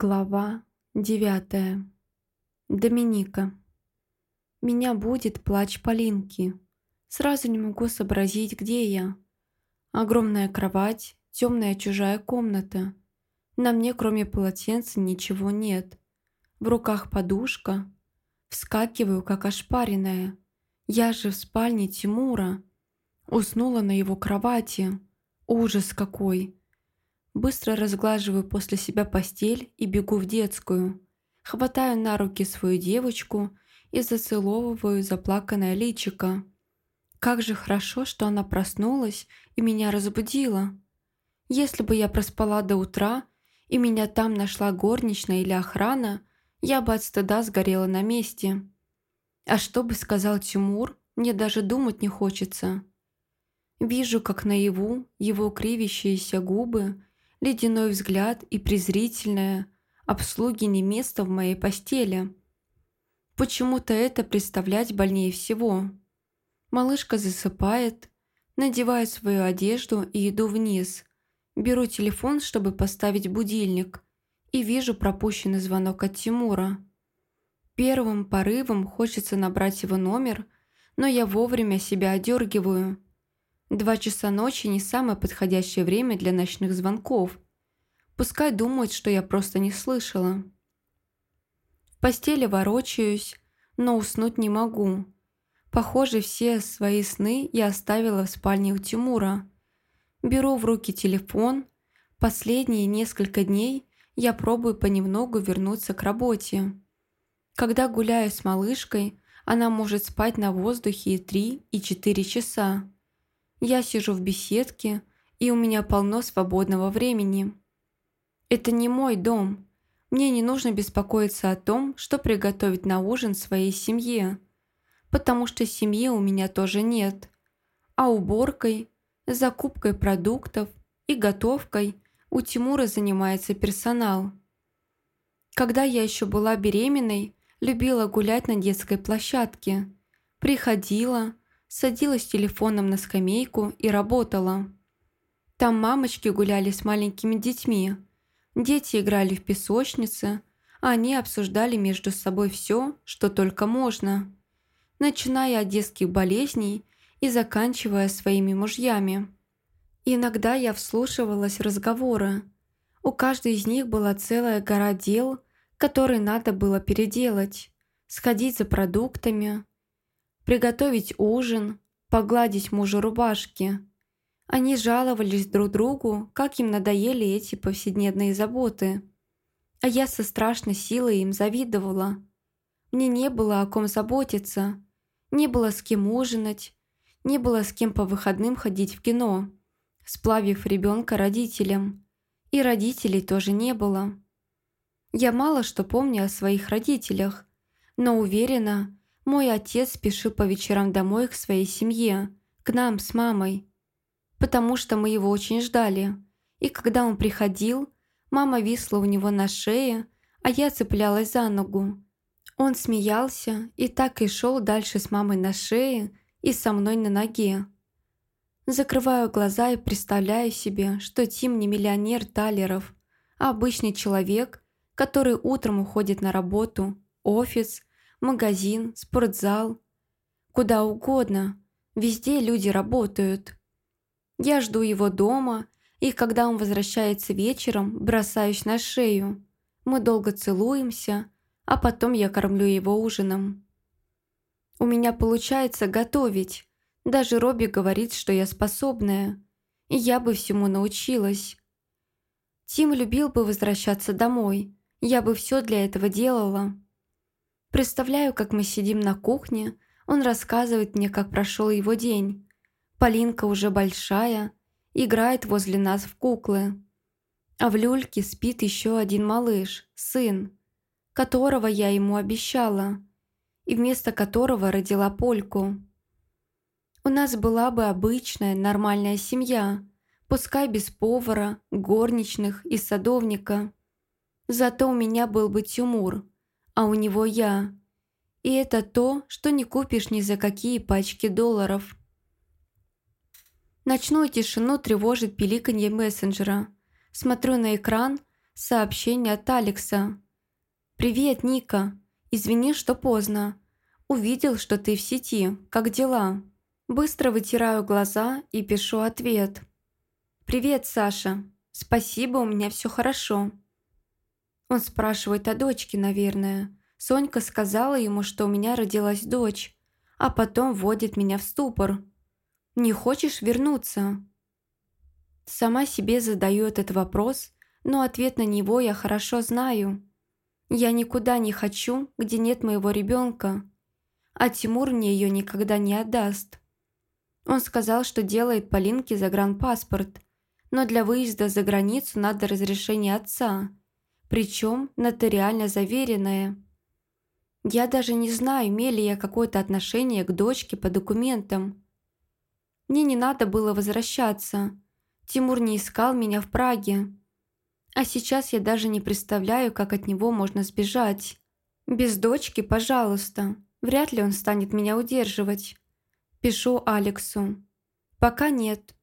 Глава девятая. Доминика. Меня будет плач Полинки. Сразу не могу сообразить, где я. Огромная кровать, темная чужая комната. На мне, кроме полотенца, ничего нет. В руках подушка. Вскакиваю, как ошпаренная. Я же в спальне Тимура. Уснула на его кровати. Ужас какой! Быстро разглаживаю после себя постель и бегу в детскую. Хватаю на руки свою девочку и зацеловываю заплаканное личико. Как же хорошо, что она проснулась и меня разбудила. Если бы я проспала до утра, и меня там нашла горничная или охрана, я бы от стыда сгорела на месте. А что бы сказал Тимур, мне даже думать не хочется. Вижу, как наяву его кривящиеся губы ледяной взгляд и презрительное «обслуги не место в моей постели». Почему-то это представлять больнее всего. Малышка засыпает, надеваю свою одежду и иду вниз. Беру телефон, чтобы поставить будильник, и вижу пропущенный звонок от Тимура. Первым порывом хочется набрать его номер, но я вовремя себя одергиваю – Два часа ночи не самое подходящее время для ночных звонков. Пускай думают, что я просто не слышала. В постели ворочаюсь, но уснуть не могу. Похоже, все свои сны я оставила в спальне у Тимура. Беру в руки телефон. Последние несколько дней я пробую понемногу вернуться к работе. Когда гуляю с малышкой, она может спать на воздухе и 3, и 4 часа. Я сижу в беседке, и у меня полно свободного времени. Это не мой дом. Мне не нужно беспокоиться о том, что приготовить на ужин своей семье, потому что семьи у меня тоже нет. А уборкой, закупкой продуктов и готовкой у Тимура занимается персонал. Когда я еще была беременной, любила гулять на детской площадке. Приходила, садилась телефоном на скамейку и работала. Там мамочки гуляли с маленькими детьми. Дети играли в песочнице, а они обсуждали между собой все, что только можно, начиная от детских болезней и заканчивая своими мужьями. Иногда я вслушивалась в разговоры. У каждой из них была целая гора дел, которые надо было переделать, сходить за продуктами, приготовить ужин, погладить мужу рубашки. Они жаловались друг другу, как им надоели эти повседневные заботы. А я со страшной силой им завидовала. Мне не было о ком заботиться, не было с кем ужинать, не было с кем по выходным ходить в кино, сплавив ребенка родителям. И родителей тоже не было. Я мало что помню о своих родителях, но уверена, мой отец спешил по вечерам домой к своей семье, к нам с мамой, потому что мы его очень ждали. И когда он приходил, мама висла у него на шее, а я цеплялась за ногу. Он смеялся и так и шел дальше с мамой на шее и со мной на ноге. Закрываю глаза и представляю себе, что Тим не миллионер талеров, а обычный человек, который утром уходит на работу, офис – магазин, спортзал, куда угодно. Везде люди работают. Я жду его дома, и когда он возвращается вечером, бросаюсь на шею. Мы долго целуемся, а потом я кормлю его ужином. У меня получается готовить. Даже Робби говорит, что я способная. И я бы всему научилась. Тим любил бы возвращаться домой. Я бы все для этого делала. Представляю, как мы сидим на кухне, он рассказывает мне, как прошел его день. Полинка уже большая, играет возле нас в куклы. А в люльке спит еще один малыш, сын, которого я ему обещала, и вместо которого родила Польку. У нас была бы обычная, нормальная семья, пускай без повара, горничных и садовника. Зато у меня был бы Тимур – а у него я. И это то, что не купишь ни за какие пачки долларов. Ночную тишину тревожит пиликанье мессенджера. Смотрю на экран, сообщение от Алекса. «Привет, Ника. Извини, что поздно. Увидел, что ты в сети. Как дела?» Быстро вытираю глаза и пишу ответ. «Привет, Саша. Спасибо, у меня все хорошо». Он спрашивает о дочке, наверное. Сонька сказала ему, что у меня родилась дочь, а потом вводит меня в ступор. «Не хочешь вернуться?» Сама себе задаю этот вопрос, но ответ на него я хорошо знаю. Я никуда не хочу, где нет моего ребенка, а Тимур мне ее никогда не отдаст. Он сказал, что делает Полинке загранпаспорт, но для выезда за границу надо разрешение отца, причем нотариально заверенное. Я даже не знаю, имели я какое-то отношение к дочке по документам. Мне не надо было возвращаться. Тимур не искал меня в Праге. А сейчас я даже не представляю, как от него можно сбежать. Без дочки, пожалуйста. Вряд ли он станет меня удерживать. Пишу Алексу. «Пока нет.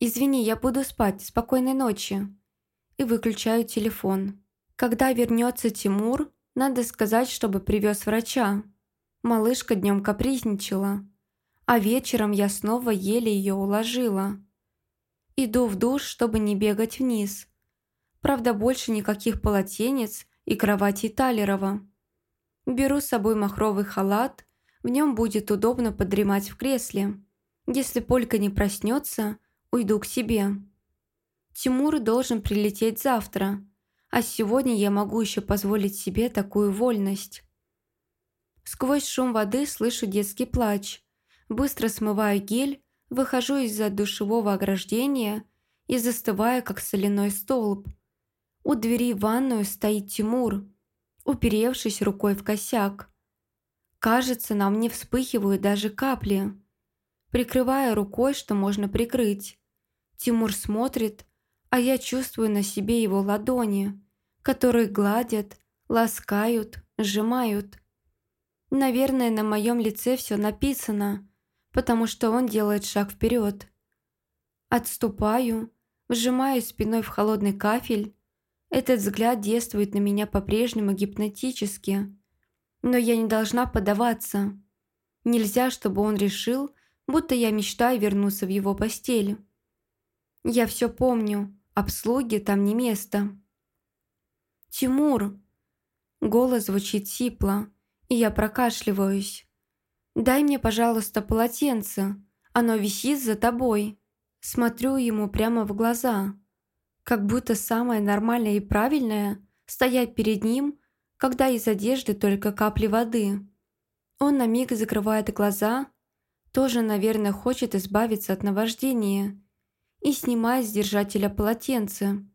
Извини, я буду спать. Спокойной ночи». И выключаю телефон. Когда вернется Тимур, надо сказать, чтобы привез врача. Малышка днем капризничала. А вечером я снова еле ее уложила. Иду в душ, чтобы не бегать вниз. Правда, больше никаких полотенец и кровати Талерова. Беру с собой махровый халат в нем будет удобно подремать в кресле. Если Полька не проснется, уйду к себе. Тимур должен прилететь завтра, а сегодня я могу еще позволить себе такую вольность. Сквозь шум воды слышу детский плач. Быстро смываю гель, выхожу из-за душевого ограждения и застываю, как соляной столб. У двери в ванную стоит Тимур, уперевшись рукой в косяк. Кажется, на мне вспыхивают даже капли. Прикрывая рукой, что можно прикрыть. Тимур смотрит, а я чувствую на себе его ладони, которые гладят, ласкают, сжимают. Наверное, на моем лице все написано, потому что он делает шаг вперед. Отступаю, вжимаю спиной в холодный кафель. Этот взгляд действует на меня по-прежнему гипнотически. Но я не должна поддаваться. Нельзя, чтобы он решил, будто я мечтаю вернуться в его постель. Я все помню, обслуги там не место. «Тимур!» Голос звучит сипло, и я прокашливаюсь. «Дай мне, пожалуйста, полотенце. Оно висит за тобой». Смотрю ему прямо в глаза. Как будто самое нормальное и правильное – стоять перед ним когда из одежды только капли воды. Он на миг закрывает глаза, тоже, наверное, хочет избавиться от наваждения и снимает с держателя полотенце.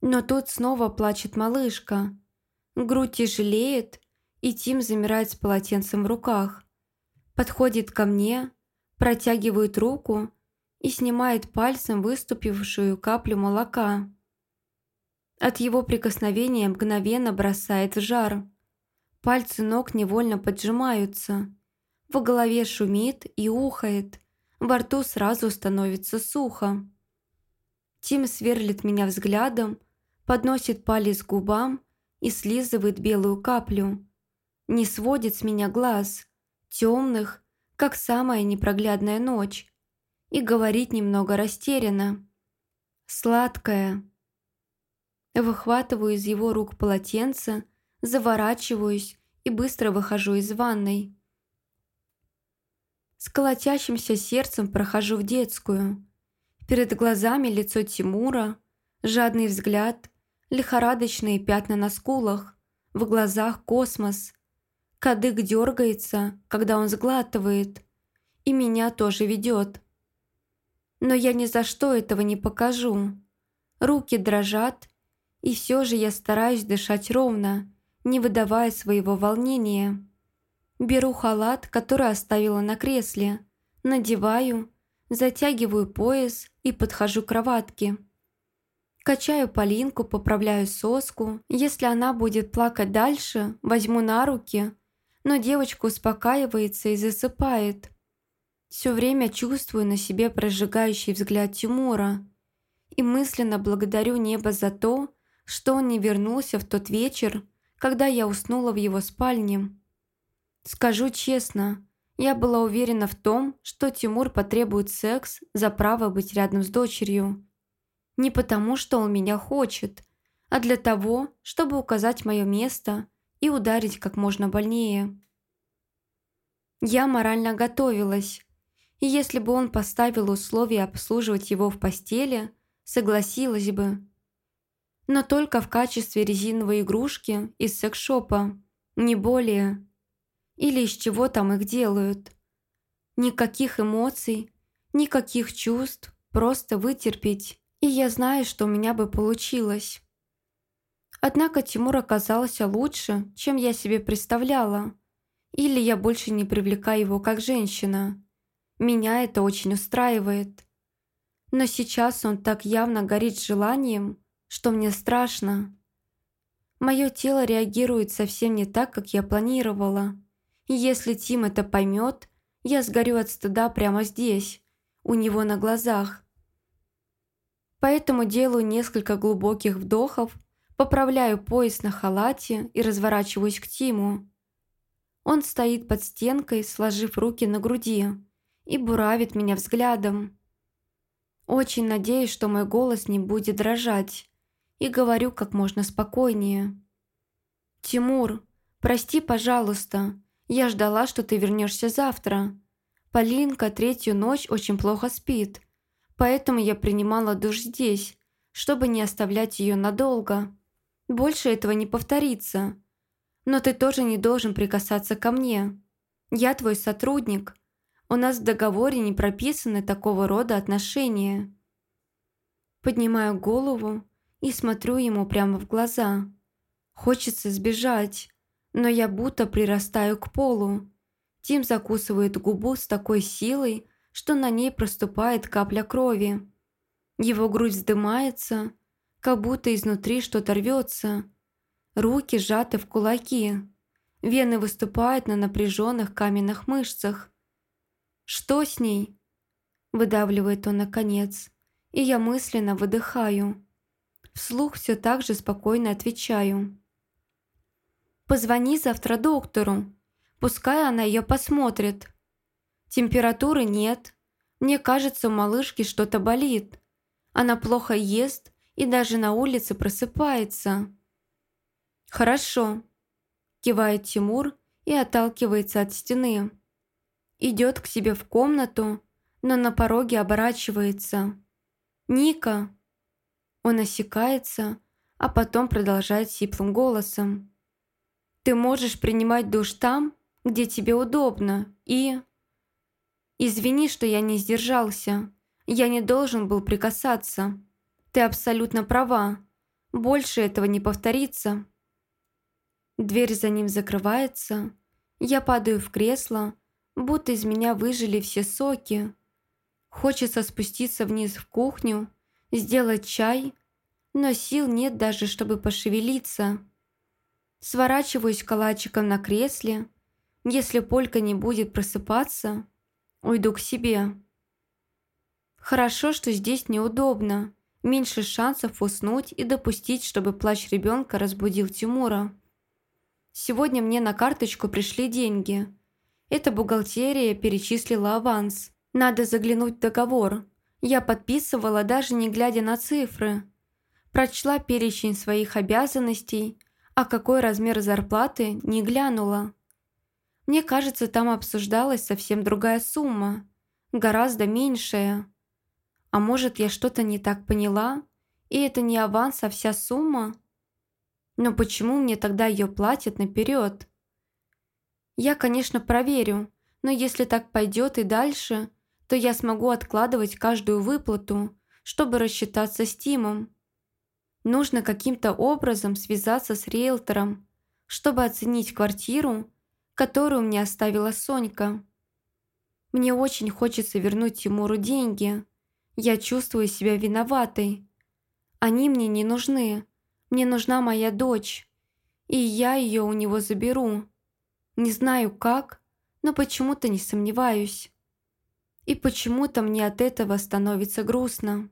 Но тут снова плачет малышка. Грудь тяжелеет, и Тим замирает с полотенцем в руках. Подходит ко мне, протягивает руку и снимает пальцем выступившую каплю молока. От его прикосновения мгновенно бросает в жар. Пальцы ног невольно поджимаются. В голове шумит и ухает. Во рту сразу становится сухо. Тим сверлит меня взглядом, подносит палец к губам и слизывает белую каплю. Не сводит с меня глаз, темных, как самая непроглядная ночь, и говорит немного растерянно. «Сладкая». Выхватываю из его рук полотенце, заворачиваюсь и быстро выхожу из ванной. С колотящимся сердцем прохожу в детскую. Перед глазами лицо Тимура, жадный взгляд, лихорадочные пятна на скулах, в глазах космос. Кадык дергается, когда он сглатывает, и меня тоже ведет. Но я ни за что этого не покажу. Руки дрожат, и все же я стараюсь дышать ровно, не выдавая своего волнения. Беру халат, который оставила на кресле, надеваю, затягиваю пояс и подхожу к кроватке. Качаю Полинку, поправляю соску. Если она будет плакать дальше, возьму на руки, но девочка успокаивается и засыпает. Все время чувствую на себе прожигающий взгляд Тимура и мысленно благодарю небо за то, что он не вернулся в тот вечер, когда я уснула в его спальне. Скажу честно, я была уверена в том, что Тимур потребует секс за право быть рядом с дочерью. Не потому, что он меня хочет, а для того, чтобы указать мое место и ударить как можно больнее. Я морально готовилась, и если бы он поставил условие обслуживать его в постели, согласилась бы. Но только в качестве резиновой игрушки из секс-шопа, не более. Или из чего там их делают. Никаких эмоций, никаких чувств, просто вытерпеть. И я знаю, что у меня бы получилось. Однако Тимур оказался лучше, чем я себе представляла. Или я больше не привлекаю его как женщина. Меня это очень устраивает. Но сейчас он так явно горит желанием, что мне страшно. Мое тело реагирует совсем не так, как я планировала. И если Тим это поймет, я сгорю от стыда прямо здесь, у него на глазах. Поэтому делаю несколько глубоких вдохов, поправляю пояс на халате и разворачиваюсь к Тиму. Он стоит под стенкой, сложив руки на груди, и буравит меня взглядом. Очень надеюсь, что мой голос не будет дрожать, и говорю как можно спокойнее. «Тимур, прости, пожалуйста, я ждала, что ты вернешься завтра. Полинка третью ночь очень плохо спит, поэтому я принимала душ здесь, чтобы не оставлять ее надолго. Больше этого не повторится. Но ты тоже не должен прикасаться ко мне. Я твой сотрудник. У нас в договоре не прописаны такого рода отношения». Поднимаю голову и смотрю ему прямо в глаза. Хочется сбежать, но я будто прирастаю к полу. Тим закусывает губу с такой силой, что на ней проступает капля крови. Его грудь вздымается, как будто изнутри что-то рвется. Руки сжаты в кулаки. Вены выступают на напряженных каменных мышцах. «Что с ней?» Выдавливает он наконец, и я мысленно выдыхаю. Вслух все так же спокойно отвечаю. Позвони завтра доктору. Пускай она ее посмотрит. Температуры нет. Мне кажется, у малышки что-то болит. Она плохо ест и даже на улице просыпается. Хорошо. Кивает Тимур и отталкивается от стены. Идет к себе в комнату, но на пороге оборачивается. «Ника!» Он осекается, а потом продолжает сиплым голосом. Ты можешь принимать душ там, где тебе удобно, и... Извини, что я не сдержался. Я не должен был прикасаться. Ты абсолютно права. Больше этого не повторится. Дверь за ним закрывается. Я падаю в кресло, будто из меня выжили все соки. Хочется спуститься вниз в кухню, сделать чай, но сил нет даже, чтобы пошевелиться. Сворачиваюсь калачиком на кресле. Если Полька не будет просыпаться, уйду к себе. Хорошо, что здесь неудобно. Меньше шансов уснуть и допустить, чтобы плач ребенка разбудил Тимура. Сегодня мне на карточку пришли деньги. Эта бухгалтерия перечислила аванс. Надо заглянуть в договор. Я подписывала, даже не глядя на цифры. Прочла перечень своих обязанностей, а какой размер зарплаты не глянула. Мне кажется, там обсуждалась совсем другая сумма, гораздо меньшая. А может, я что-то не так поняла, и это не аванс, а вся сумма? Но почему мне тогда ее платят наперед? Я, конечно, проверю, но если так пойдет и дальше, то я смогу откладывать каждую выплату, чтобы рассчитаться с Тимом. Нужно каким-то образом связаться с риэлтором, чтобы оценить квартиру, которую мне оставила Сонька. Мне очень хочется вернуть Тимуру деньги. Я чувствую себя виноватой. Они мне не нужны. Мне нужна моя дочь. И я ее у него заберу. Не знаю как, но почему-то не сомневаюсь. И почему-то мне от этого становится грустно.